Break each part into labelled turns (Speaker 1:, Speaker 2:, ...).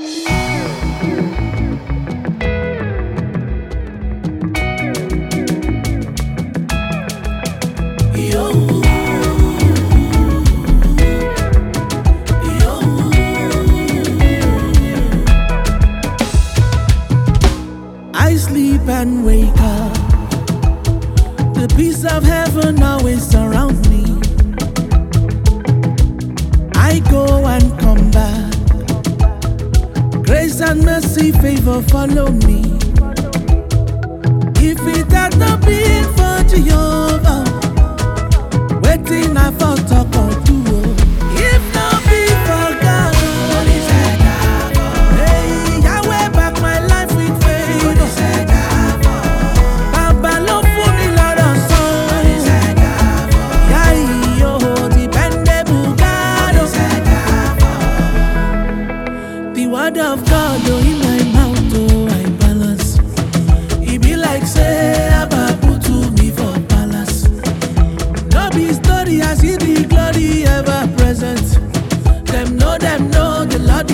Speaker 1: I sleep and wake up. The peace of heaven always surrounds me. I go and come back. Mercy, favor follow me. If it had not been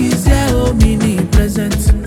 Speaker 1: is there, omnipresent.